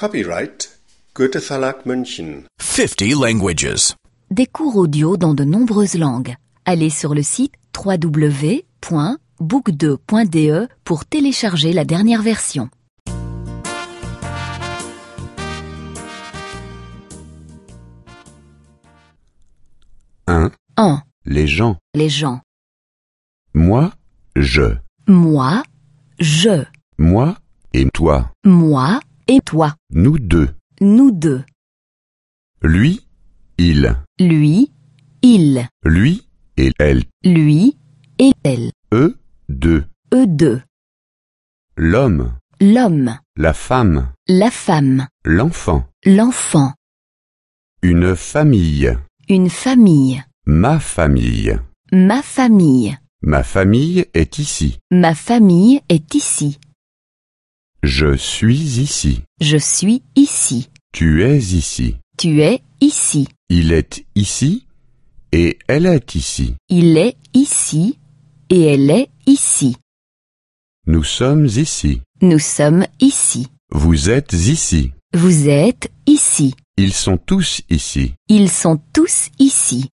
Copyright Goethe Verlag München. 50 languages. Des cours audio dans de nombreuses langues. Allez sur le site www.book2.de pour télécharger la dernière version. Un, 1. Les gens. Les gens. Moi, je. Moi, je. Moi et toi. Moi et toi? Nous deux. Nous deux. Lui, il. Lui, il. Lui et elle. Lui et elle. Eux, deux. Eux deux. L'homme, L'homme. la femme, La femme. l'enfant. L'enfant. Une famille. Une famille. Ma famille. Ma famille. Ma famille est ici. Ma famille est ici. Je suis ici. Je suis ici. Tu es ici. Tu es ici. Il est ici et elle est ici. Il est ici et elle est ici. Nous sommes ici. Nous sommes ici. Vous êtes ici. Vous êtes ici. Ils sont tous ici. Ils sont tous ici.